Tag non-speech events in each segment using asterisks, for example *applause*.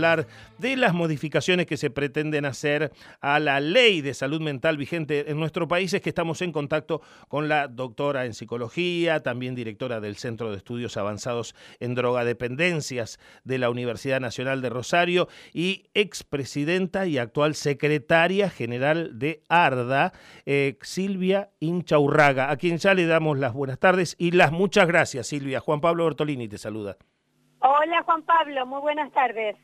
hablar de las modificaciones que se pretenden hacer a la ley de salud mental vigente en nuestro país es que estamos en contacto con la doctora en psicología, también directora del Centro de Estudios Avanzados en Drogadependencias de la Universidad Nacional de Rosario y expresidenta y actual secretaria general de ARDA, eh, Silvia Inchaurraga, a quien ya le damos las buenas tardes y las muchas gracias, Silvia. Juan Pablo Bertolini te saluda. Hola Juan Pablo, muy buenas tardes.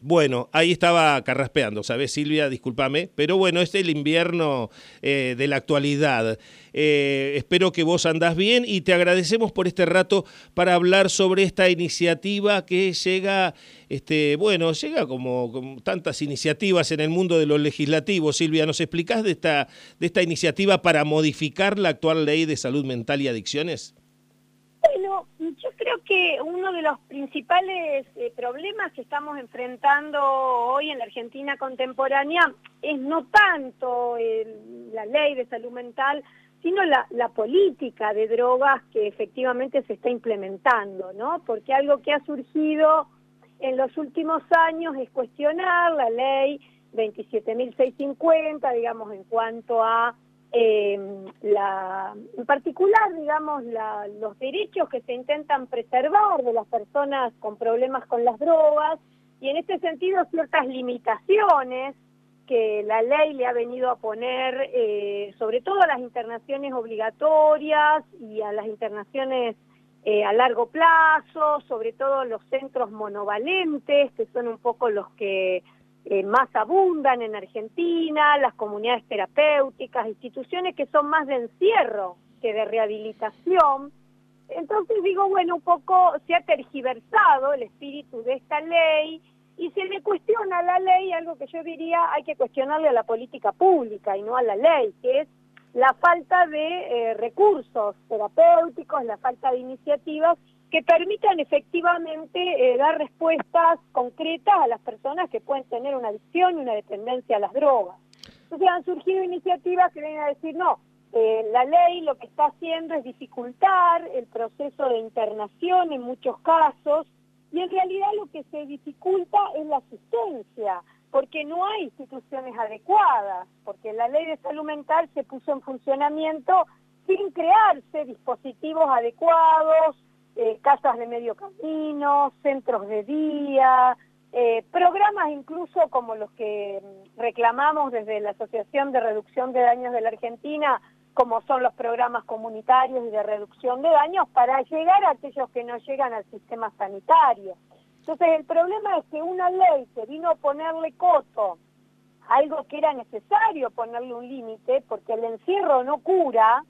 Bueno, ahí estaba carraspeando, ¿sabes, Silvia? Discúlpame, pero bueno, es el invierno eh, de la actualidad. Eh, espero que vos andás bien y te agradecemos por este rato para hablar sobre esta iniciativa que llega, este, bueno, llega como, tantas iniciativas en el mundo de los legislativos. Silvia, ¿nos explicás de esta, de esta iniciativa para modificar la actual ley de salud mental y adicciones? Bueno, creo que uno de los principales eh, problemas que estamos enfrentando hoy en la Argentina contemporánea es no tanto la ley de salud mental, sino la, política de drogas que efectivamente se está implementando, ¿no? Porque algo que ha surgido en los últimos años es cuestionar la ley 27.650, digamos, en cuanto a la, en particular, digamos, la, los derechos que se intentan preservar de las personas con problemas con las drogas y en este sentido ciertas limitaciones que la ley le ha venido a poner, eh, sobre todo a las internaciones obligatorias y a las internaciones eh, a largo plazo, sobre todo los centros monovalentes, que son un poco los que eh, más abundan en Argentina, las comunidades terapéuticas, instituciones que son más de encierro que de rehabilitación. Entonces digo, bueno, un poco se ha tergiversado el espíritu de esta ley y se le cuestiona a la ley algo que yo diría hay que cuestionarle a la política pública y no a la ley, que es la falta de eh, recursos terapéuticos, la falta de iniciativas que permitan efectivamente eh, dar respuestas concretas a las personas que pueden tener una adicción y una dependencia a las drogas. Entonces han surgido iniciativas que vienen a decir, no, eh, la ley lo que está haciendo es dificultar el proceso de internación en muchos casos y en realidad lo que se dificulta es la asistencia, porque no hay instituciones adecuadas, porque la ley de salud mental se puso en funcionamiento sin crearse dispositivos adecuados, eh, casas de medio camino, centros de día, eh, programas incluso como los que mm, reclamamos desde la Asociación de Reducción de Daños de la Argentina, como son los programas comunitarios y de reducción de daños, para llegar a aquellos que no llegan al sistema sanitario. Entonces el problema es que una ley que vino a ponerle coto algo que era necesario ponerle un límite, porque el encierro no cura,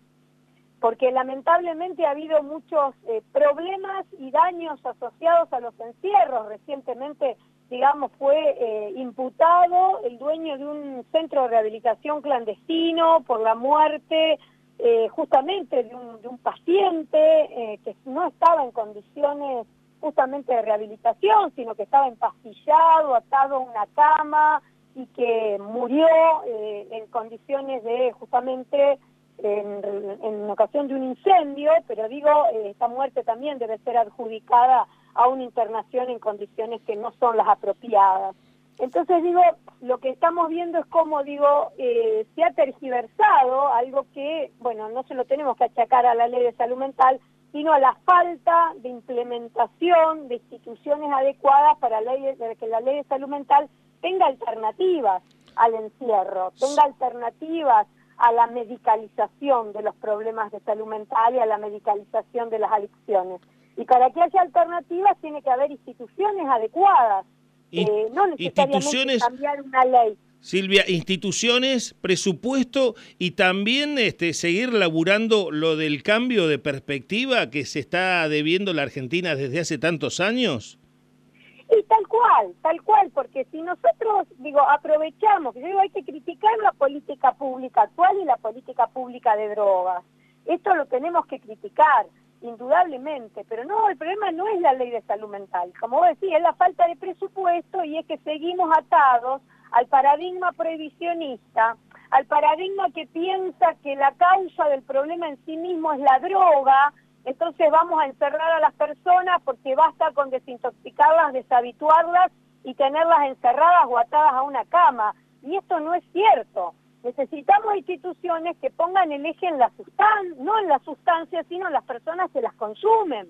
porque lamentablemente ha habido muchos eh, problemas y daños asociados a los encierros. Recientemente, digamos, fue eh, imputado el dueño de un centro de rehabilitación clandestino por la muerte eh, justamente de un, de un paciente que no estaba en condiciones justamente de rehabilitación, sino que estaba empastillado, atado a una cama y que murió en condiciones de justamente en, ocasión de un incendio, pero digo, eh, esta muerte también debe ser adjudicada a una internación en condiciones que no son las apropiadas. Entonces digo, lo que estamos viendo es cómo, digo, eh, se ha tergiversado algo que, bueno, no se lo tenemos que achacar a la ley de salud mental, sino a la falta de implementación de instituciones adecuadas para que la ley de salud mental tenga alternativas al encierro, tenga alternativas a la medicalización de los problemas de salud mental y a la medicalización de las adicciones. Y para que haya alternativas tiene que haber instituciones adecuadas, eh, no necesariamente cambiar una ley. Silvia, instituciones, presupuesto y también este, seguir laburando lo del cambio de perspectiva que se está debiendo la Argentina desde hace tantos años. Y tal cual, tal cual, porque si nosotros, digo, aprovechamos, yo digo, hay que criticar la política pública actual y la política pública de drogas. Esto lo tenemos que criticar, indudablemente, pero no, el problema no es la ley de salud mental. Como vos decís, es la falta de presupuesto y es que seguimos atados al paradigma prohibicionista, al paradigma que piensa que la causa del problema en sí mismo es la droga entonces vamos a encerrar a las personas porque basta con desintoxicarlas, deshabituarlas y tenerlas encerradas o atadas a una cama. Y esto no es cierto. Necesitamos instituciones que pongan el eje en la sustancia, no en la sustancia, sino en las personas que las consumen.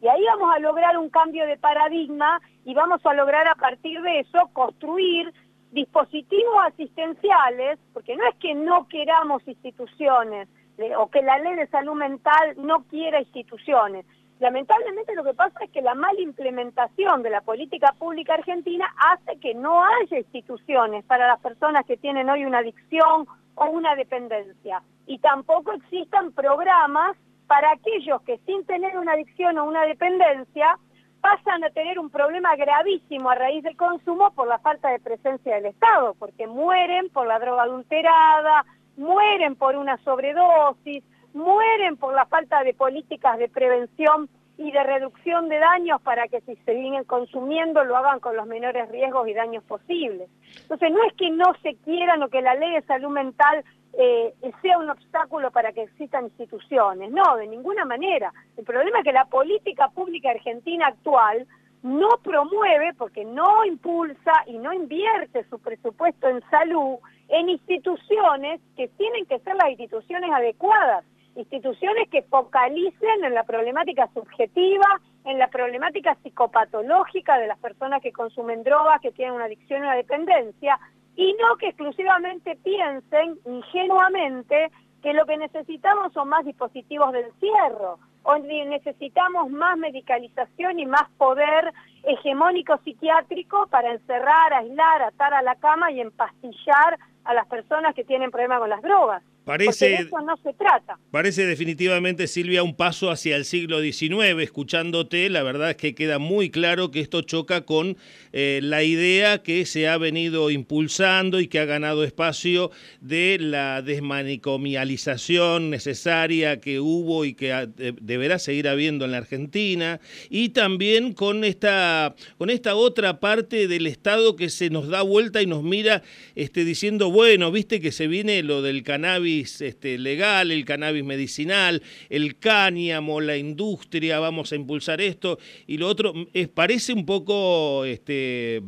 Y ahí vamos a lograr un cambio de paradigma y vamos a lograr a partir de eso construir dispositivos asistenciales, porque no es que no queramos instituciones o que la ley de salud mental no quiera instituciones. Lamentablemente lo que pasa es que la mala implementación de la política pública argentina hace que no haya instituciones para las personas que tienen hoy una adicción o una dependencia. Y tampoco existan programas para aquellos que sin tener una adicción o una dependencia pasan a tener un problema gravísimo a raíz del consumo por la falta de presencia del Estado, porque mueren por la droga adulterada, mueren por una sobredosis, mueren por la falta de políticas de prevención y de reducción de daños para que si se vienen consumiendo lo hagan con los menores riesgos y daños posibles. Entonces no es que no se quieran o que la ley de salud mental eh, sea un obstáculo para que existan instituciones, no, de ninguna manera. El problema es que la política pública argentina actual no promueve, porque no impulsa y no invierte su presupuesto en salud en instituciones que tienen que ser las instituciones adecuadas instituciones que focalicen en la problemática subjetiva, en la problemática psicopatológica de las personas que consumen drogas, que tienen una adicción o una dependencia, y no que exclusivamente piensen ingenuamente que lo que necesitamos son más dispositivos de encierro, o necesitamos más medicalización y más poder hegemónico psiquiátrico para encerrar, aislar, atar a la cama y empastillar a las personas que tienen problemas con las drogas. Parece, eso no se trata. Parece definitivamente, Silvia, un paso hacia el siglo XIX. Escuchándote, la verdad es que queda muy claro que esto choca con eh, la idea que se ha venido impulsando y que ha ganado espacio de la desmanicomialización necesaria que hubo y que deberá seguir habiendo en la Argentina. Y también con esta, con esta otra parte del Estado que se nos da vuelta y nos mira este, diciendo, bueno, viste que se viene lo del cannabis este, legal, el cannabis medicinal, el cáñamo, la industria, vamos a impulsar esto y lo otro, es, parece un poco, este,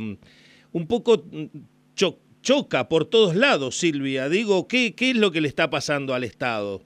un poco choca por todos lados, Silvia. Digo, ¿qué, ¿qué es lo que le está pasando al Estado?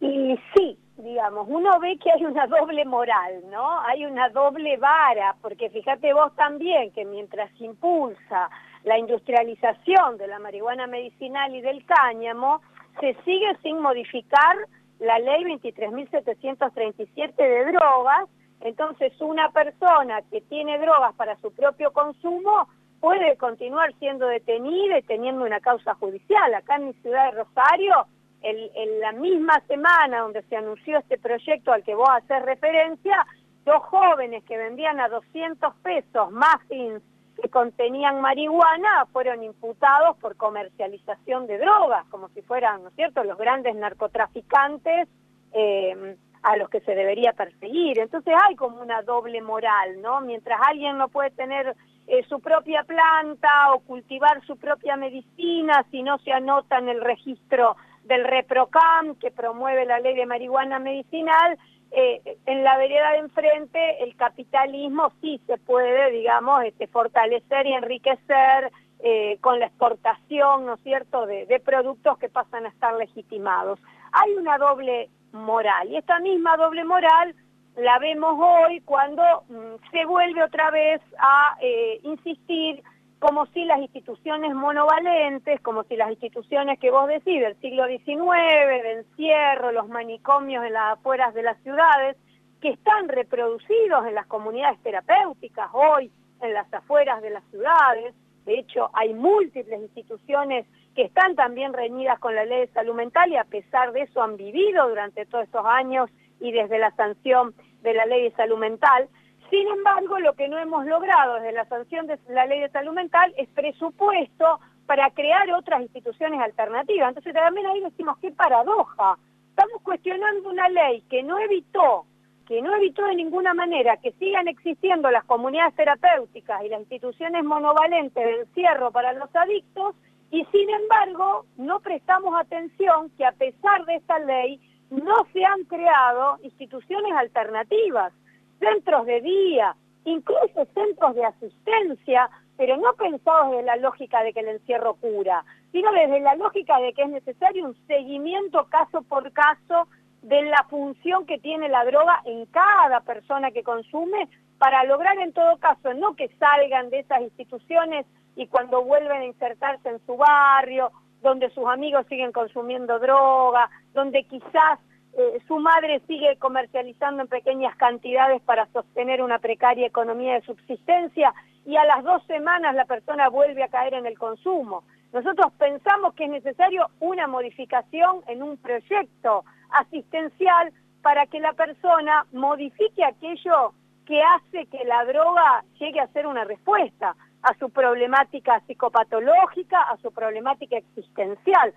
Y sí, digamos, uno ve que hay una doble moral, ¿no? Hay una doble vara, porque fíjate vos también que mientras impulsa la industrialización de la marihuana medicinal y del cáñamo, se sigue sin modificar la ley 23.737 de drogas, entonces una persona que tiene drogas para su propio consumo puede continuar siendo detenida y teniendo una causa judicial. Acá en mi ciudad de Rosario, en la misma semana donde se anunció este proyecto al que vos haces referencia, dos jóvenes que vendían a 200 pesos muffins que contenían marihuana fueron imputados por comercialización de drogas, como si fueran, ¿no es cierto?, los grandes narcotraficantes eh, a los que se debería perseguir. Entonces hay como una doble moral, ¿no? Mientras alguien no puede tener eh, su propia planta o cultivar su propia medicina si no se anota en el registro del ReproCam que promueve la ley de marihuana medicinal, eh, en la vereda de enfrente el capitalismo sí se puede, digamos, este, fortalecer y enriquecer eh, con la exportación, ¿no cierto?, de, productos que pasan a estar legitimados. Hay una doble moral y esta misma doble moral la vemos hoy cuando mm, se vuelve otra vez a eh, insistir como si las instituciones monovalentes, como si las instituciones que vos decís del siglo XIX, de encierro, los manicomios en las afueras de las ciudades, que están reproducidos en las comunidades terapéuticas hoy, en las afueras de las ciudades, de hecho hay múltiples instituciones que están también reñidas con la ley de salud mental y a pesar de eso han vivido durante todos estos años y desde la sanción de la ley de salud mental, sin embargo, lo que no hemos logrado desde la sanción de la ley de salud mental es presupuesto para crear otras instituciones alternativas. Entonces también ahí decimos, qué paradoja. Estamos cuestionando una ley que no evitó, que no evitó de ninguna manera que sigan existiendo las comunidades terapéuticas y las instituciones monovalentes de encierro para los adictos, y sin embargo no prestamos atención que a pesar de esta ley no se han creado instituciones alternativas, centros de día, incluso centros de asistencia, pero no pensados desde la lógica de que el encierro cura, sino desde la lógica de que es necesario un seguimiento caso por caso de la función que tiene la droga en cada persona que consume para lograr en todo caso no que salgan de esas instituciones y cuando vuelven a insertarse en su barrio, donde sus amigos siguen consumiendo droga, donde quizás eh, su madre sigue comercializando en pequeñas cantidades para sostener una precaria economía de subsistencia y a las dos semanas la persona vuelve a caer en el consumo. Nosotros pensamos que es necesario una modificación en un proyecto asistencial para que la persona modifique aquello que hace que la droga llegue a ser una respuesta a su problemática psicopatológica, a su problemática existencial.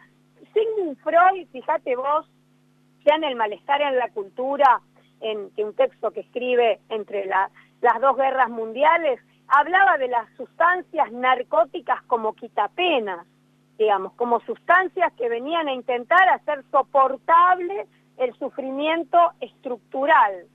Sigmund Freud, fíjate vos, en el malestar en la cultura, en un texto que escribe entre las dos guerras mundiales, hablaba de las sustancias narcóticas como quitapenas, digamos, como sustancias que venían a intentar hacer soportable el sufrimiento estructural.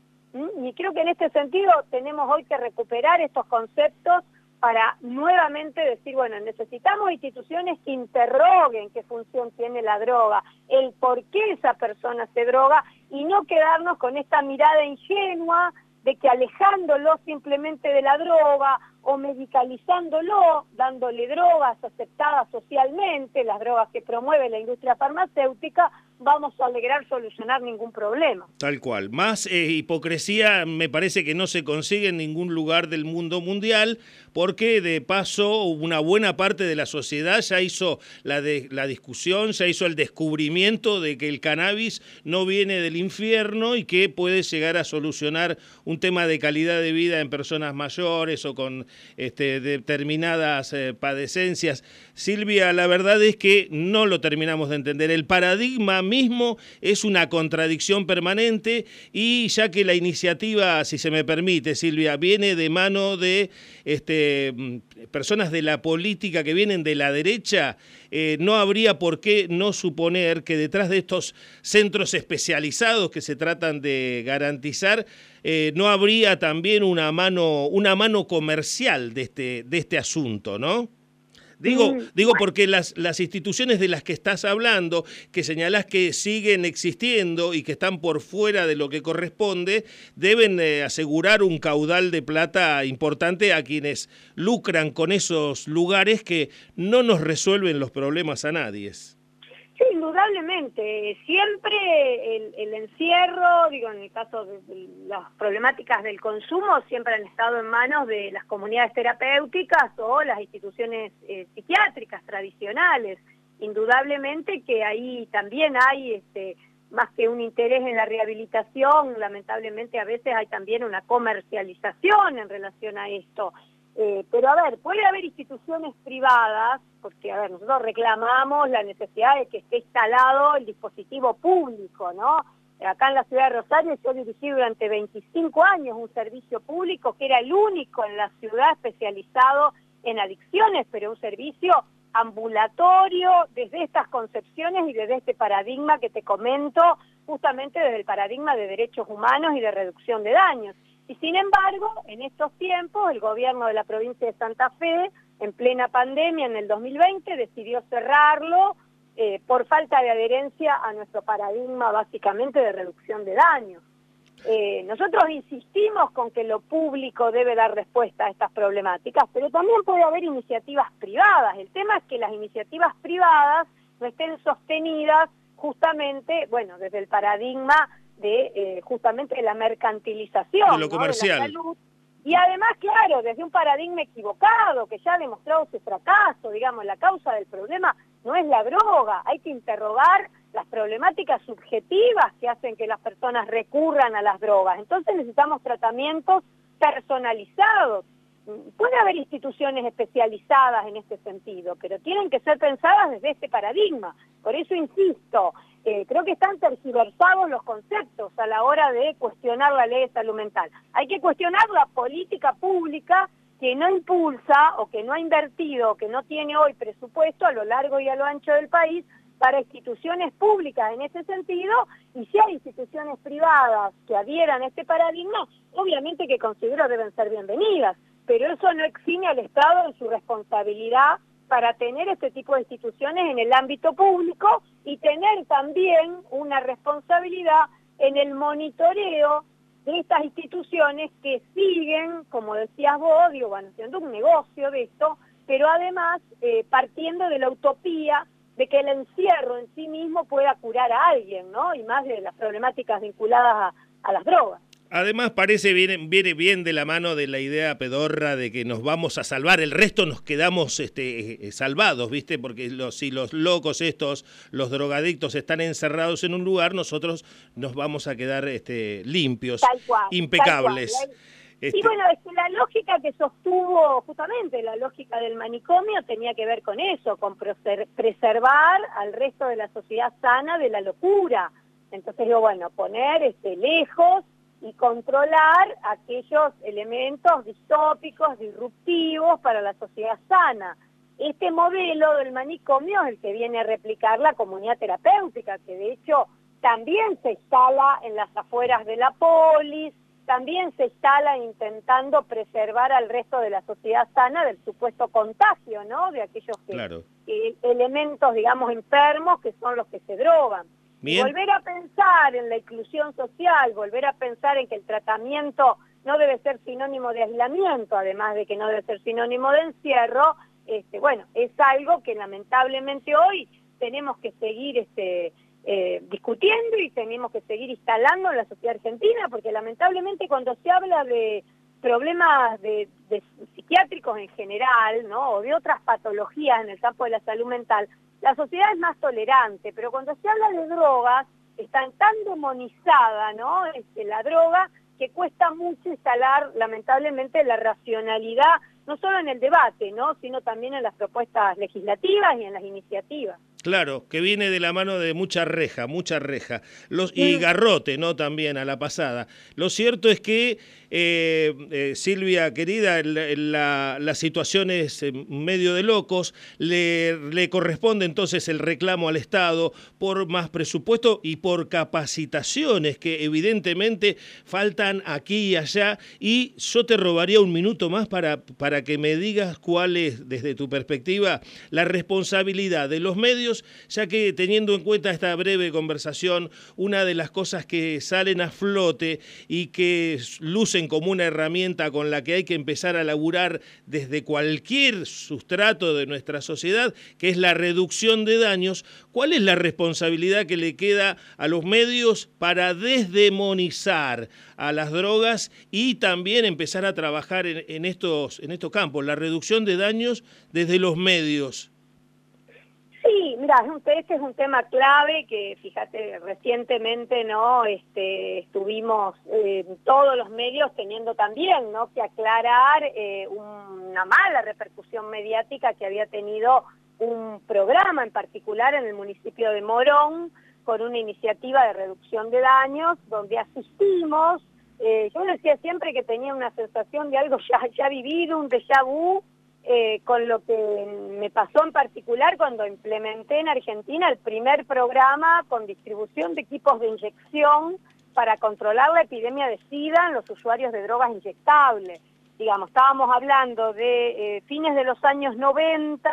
Y creo que en este sentido tenemos hoy que recuperar estos conceptos para nuevamente decir, bueno, necesitamos instituciones que interroguen qué función tiene la droga, el por qué esa persona se droga y no quedarnos con esta mirada ingenua de que alejándolo simplemente de la droga o medicalizándolo, dándole drogas aceptadas socialmente, las drogas que promueve la industria farmacéutica, vamos a lograr solucionar ningún problema. Tal cual. Más eh, hipocresía me parece que no se consigue en ningún lugar del mundo mundial, porque de paso una buena parte de la sociedad ya hizo la, la discusión, ya hizo el descubrimiento de que el cannabis no viene del infierno y que puede llegar a solucionar un tema de calidad de vida en personas mayores o con este, determinadas eh, padecencias. Silvia, la verdad es que no lo terminamos de entender. El paradigma mismo es una contradicción permanente y ya que la iniciativa, si se me permite, Silvia, viene de mano de este, mm, personas de la política que vienen de la derecha, eh, no habría por qué no suponer que detrás de estos centros especializados que se tratan de garantizar, eh, no habría también una mano, una mano comercial de este, de este asunto, ¿no? Digo, mm, digo porque las, las instituciones de las que estás hablando, que señalás que siguen existiendo y que están por fuera de lo que corresponde, deben eh, asegurar un caudal de plata importante a quienes lucran con esos lugares que no nos resuelven los problemas a nadie. Sí, indudablemente. Siempre el, encierro, digo, en el caso de, las problemáticas del consumo, siempre han estado en manos de las comunidades terapéuticas o las instituciones eh, psiquiátricas tradicionales. Indudablemente que ahí también hay, este, más que un interés en la rehabilitación, lamentablemente a veces hay también una comercialización en relación a esto. Eh, pero a ver, puede haber instituciones privadas, porque a ver, nosotros reclamamos la necesidad de que esté instalado el dispositivo público, ¿no? Acá en la ciudad de Rosario yo dirigí durante 25 años un servicio público que era el único en la ciudad especializado en adicciones, pero un servicio ambulatorio desde estas concepciones y desde este paradigma que te comento, justamente desde el paradigma de derechos humanos y de reducción de daños. Y sin embargo, en estos tiempos, el gobierno de la provincia de Santa Fe, en plena pandemia, en el 2020, decidió cerrarlo eh, por falta de adherencia a nuestro paradigma básicamente de reducción de daños. Eh, nosotros insistimos con que lo público debe dar respuesta a estas problemáticas, pero también puede haber iniciativas privadas. El tema es que las iniciativas privadas no estén sostenidas justamente, bueno, desde el paradigma de eh, justamente la mercantilización de, lo comercial. la salud. Y además, claro, desde un paradigma equivocado que ya ha demostrado su fracaso, digamos, la causa del problema no es la droga, hay que interrogar las problemáticas subjetivas que hacen que las personas recurran a las drogas. Entonces necesitamos tratamientos personalizados. Puede haber instituciones especializadas en este sentido, pero tienen que ser pensadas desde este paradigma. Por eso insisto, eh, creo que están tergiversados los conceptos a la hora de cuestionar la ley de salud mental. Hay que cuestionar la política pública que no impulsa o que no ha invertido o que no tiene hoy presupuesto a lo largo y a lo ancho del país para instituciones públicas en ese sentido, y si hay instituciones privadas que adhieran a este paradigma, obviamente que considero deben ser bienvenidas, pero eso no exime al Estado de su responsabilidad para tener este tipo de instituciones en el ámbito público y tener también una responsabilidad en el monitoreo de estas instituciones que siguen, como decías vos, digo, van haciendo un negocio de esto, pero además eh, partiendo de la utopía de que el encierro en sí mismo pueda curar a alguien, ¿no? Y más de las problemáticas vinculadas a las drogas. Además parece viene, viene bien de la mano de la idea pedorra de que nos vamos a salvar, el resto nos quedamos este, eh, salvados, ¿viste? Porque los, si los locos estos, los drogadictos están encerrados en un lugar, nosotros nos vamos a quedar este, limpios, impecables. Y este bueno, es que la lógica que sostuvo, justamente la lógica del manicomio tenía que ver con eso, con preservar al resto de la sociedad sana de la locura. Entonces digo, bueno, poner este, lejos y controlar aquellos elementos distópicos, disruptivos para la sociedad sana. Este modelo del manicomio es el que viene a replicar la comunidad terapéutica, que de hecho también se instala en las afueras de la polis, también se instala intentando preservar al resto de la sociedad sana del supuesto contagio, ¿no? De aquellos elementos, digamos, enfermos que son los que se drogan. Volver a pensar en la inclusión social, volver a pensar en que el tratamiento no debe ser sinónimo de aislamiento, además de que no debe ser sinónimo de encierro, este, bueno, es algo que lamentablemente hoy tenemos que seguir este, eh, discutiendo y tenemos que seguir instalando en la sociedad argentina, porque lamentablemente cuando se habla de problemas de, psiquiátricos en general, ¿no? o de otras patologías en el campo de la salud mental, la sociedad es más tolerante, pero cuando se habla de drogas, está tan demonizada, ¿no? Este, la droga, que cuesta mucho instalar, lamentablemente, la racionalidad, no solo en el debate, ¿no? Sino también en las propuestas legislativas y en las iniciativas. Claro, que viene de la mano de mucha reja, mucha reja. Los, y garrote, ¿no? También a la pasada. Lo cierto es que, eh, eh, Silvia, querida, la, la, situación es medio de locos. Le, le, corresponde entonces el reclamo al Estado por más presupuesto y por capacitaciones que evidentemente faltan aquí y allá. Y yo te robaría un minuto más para, para que me digas cuál es, desde tu perspectiva, la responsabilidad de los medios ya que teniendo en cuenta esta breve conversación, una de las cosas que salen a flote y que lucen como una herramienta con la que hay que empezar a laburar desde cualquier sustrato de nuestra sociedad, que es la reducción de daños, ¿cuál es la responsabilidad que le queda a los medios para desdemonizar a las drogas y también empezar a trabajar en, estos, en estos campos, la reducción de daños desde los medios? Sí, mira, este es un tema clave que, fíjate, recientemente no este, estuvimos eh, todos los medios teniendo también ¿no? que aclarar eh, una mala repercusión mediática que había tenido un programa en particular en el municipio de Morón con una iniciativa de reducción de daños donde asistimos. Eh, yo decía siempre que tenía una sensación de algo ya, ya vivido, un déjà vu, eh, con lo que me pasó en particular cuando implementé en Argentina el primer programa con distribución de equipos de inyección para controlar la epidemia de SIDA en los usuarios de drogas inyectables. Digamos, estábamos hablando de eh, fines de los años 90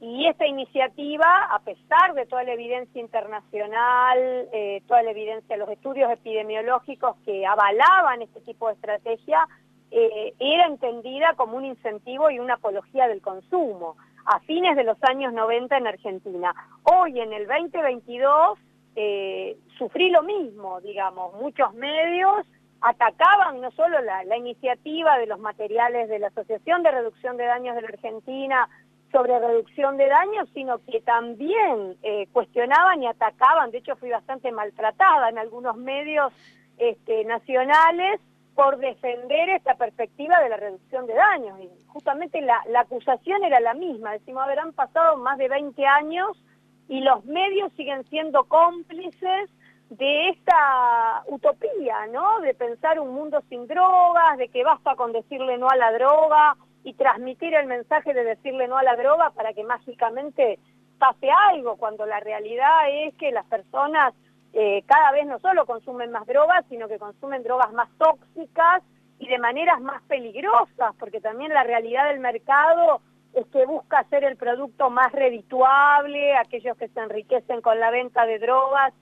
y esta iniciativa, a pesar de toda la evidencia internacional, eh, toda la evidencia, los estudios epidemiológicos que avalaban este tipo de estrategia, eh, era entendida como un incentivo y una apología del consumo a fines de los años 90 en Argentina. Hoy, en el 2022, eh, sufrí lo mismo, digamos, muchos medios atacaban no solo la, iniciativa de los materiales de la Asociación de Reducción de Daños de la Argentina sobre reducción de daños, sino que también eh, cuestionaban y atacaban, de hecho fui bastante maltratada en algunos medios este, nacionales, por defender esta perspectiva de la reducción de daños. Y justamente la, acusación era la misma. Decimos, a han pasado más de 20 años y los medios siguen siendo cómplices de esta utopía, ¿no? De pensar un mundo sin drogas, de que basta con decirle no a la droga y transmitir el mensaje de decirle no a la droga para que mágicamente pase algo, cuando la realidad es que las personas eh, cada vez no solo consumen más drogas, sino que consumen drogas más tóxicas y de maneras más peligrosas, porque también la realidad del mercado es que busca hacer el producto más redituable, aquellos que se enriquecen con la venta de drogas,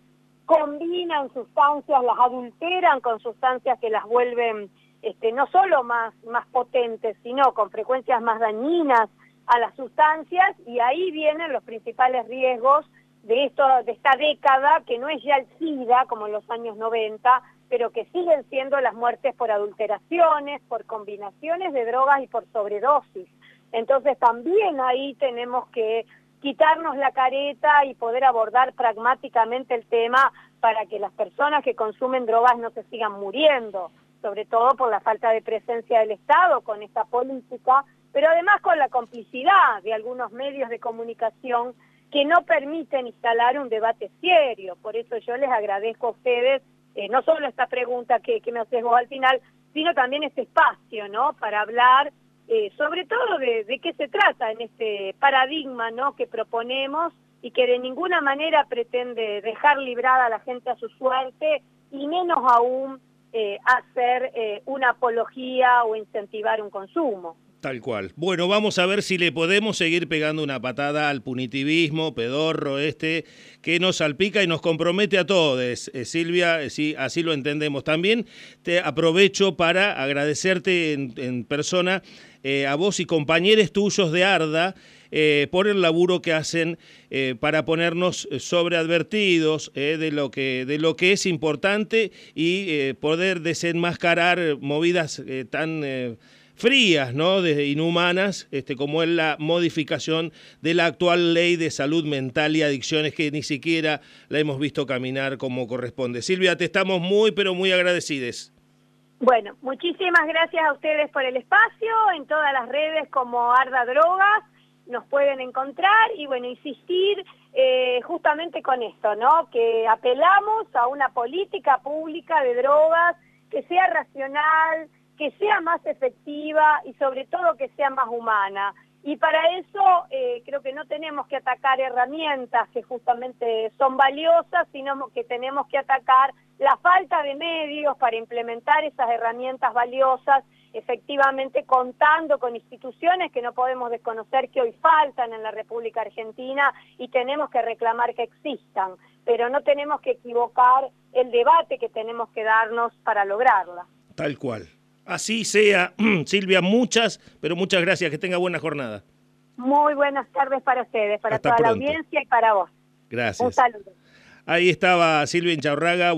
combinan sustancias, las adulteran con sustancias que las vuelven este, no solo más, más potentes, sino con frecuencias más dañinas a las sustancias, y ahí vienen los principales riesgos de, esto, de esta década, que no es ya el SIDA como en los años 90, pero que siguen siendo las muertes por adulteraciones, por combinaciones de drogas y por sobredosis. Entonces también ahí tenemos que quitarnos la careta y poder abordar pragmáticamente el tema para que las personas que consumen drogas no se sigan muriendo, sobre todo por la falta de presencia del Estado con esta política, pero además con la complicidad de algunos medios de comunicación que no permiten instalar un debate serio. Por eso yo les agradezco a ustedes eh, no solo esta pregunta que, me haces vos al final, sino también este espacio, ¿no? Para hablar eh, sobre todo de, qué se trata en este paradigma, ¿no? Que proponemos y que de ninguna manera pretende dejar librada a la gente a su suerte y menos aún eh, hacer una apología o incentivar un consumo. Tal cual. Bueno, vamos a ver si le podemos seguir pegando una patada al punitivismo pedorro este que nos salpica y nos compromete a todos. Eh, Silvia, eh, sí, así lo entendemos. También te aprovecho para agradecerte en, persona eh, a vos y compañeros tuyos de Arda por el laburo que hacen para ponernos sobreadvertidos de, lo que, de lo que es importante y poder desenmascarar movidas tan frías, ¿no? Desde inhumanas, este, como es la modificación de la actual ley de salud mental y adicciones que ni siquiera la hemos visto caminar como corresponde. Silvia, te estamos muy, pero muy agradecidos. Bueno, muchísimas gracias a ustedes por el espacio, en todas las redes como Arda Drogas, nos pueden encontrar y bueno, insistir eh, justamente con esto, ¿no? Que apelamos a una política pública de drogas que sea racional, que sea más efectiva y sobre todo que sea más humana. Y para eso eh, creo que no tenemos que atacar herramientas que justamente son valiosas, sino que tenemos que atacar la falta de medios para implementar esas herramientas valiosas, efectivamente contando con instituciones que no podemos desconocer que hoy faltan en la República Argentina y tenemos que reclamar que existan, pero no tenemos que equivocar el debate que tenemos que darnos para lograrla. Tal cual. Así sea. *clears throat* Silvia, muchas, pero muchas gracias. Que tenga buena jornada. Muy buenas tardes para ustedes, para toda la audiencia y para vos. Gracias. Un saludo. Ahí estaba Silvia Inchaurraga.